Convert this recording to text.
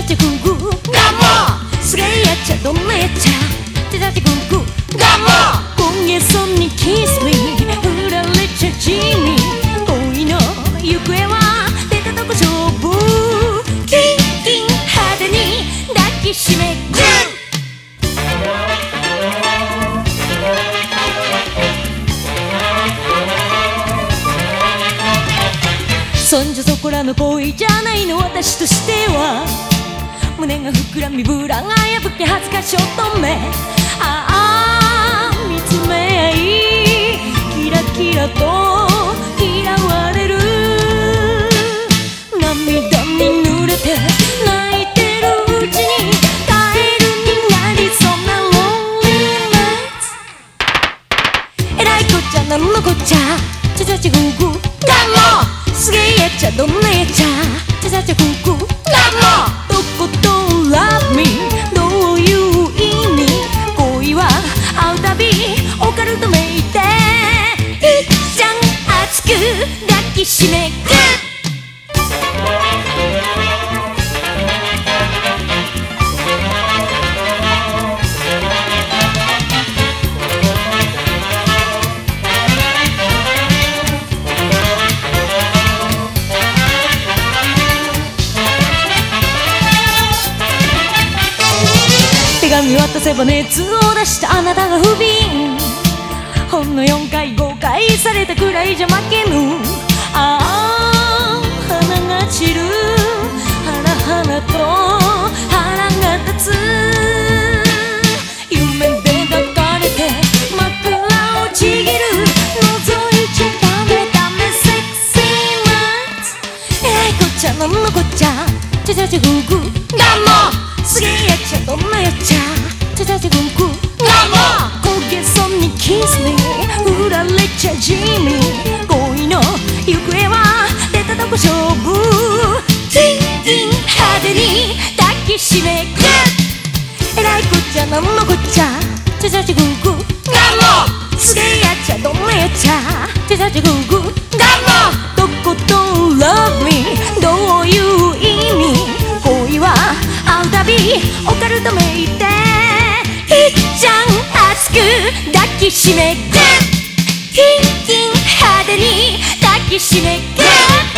ゃちゃぐぐガモすげえやっちゃどんなやっちゃちゃちゃぐぐガモ今夜そんにキスミ振られちゃ地味恋の行方は出たとこ勝負。キンキン派手に抱きしめグそんじょそこらの恋じゃないの。私としては胸が膨らみブラが破け恥ずかし乙女ああ見つめ合いキラキラと嫌われる。涙に濡れて泣いてるうちにカエルになりそうなロンリーナイツえらいこっちゃなんのこっちゃ。ちゃちゃちゃぐぐガモすげえやっちゃどんなやっちゃ。ちゃちゃちゃぐぐガモしめグッ手紙渡せば熱を出したあなたが不憫。ほんの4回誤解されたくらいじゃ負けぬ。ああ花が散る。花々と腹が立つ。夢で抱かれて枕をちぎる。覗いちゃダメダメセクシーナイツ。えらいこっちゃなんのこっちゃ。ちゃちゃちゃぐぐガモすげえやっちゃどんなやっちゃ。ちゃちゃちゃぐぐガきしめグッえらいこっちゃ。なんのこっちゃちゃちゃちゃぐぐガモすげえやっちゃどんなやっちゃちゃちゃちゃぐぐガモとことん Love me どういう意味恋は会うたびオカルトめいていっちゃん熱く抱きしめグッキンキン派手に抱きしめグッ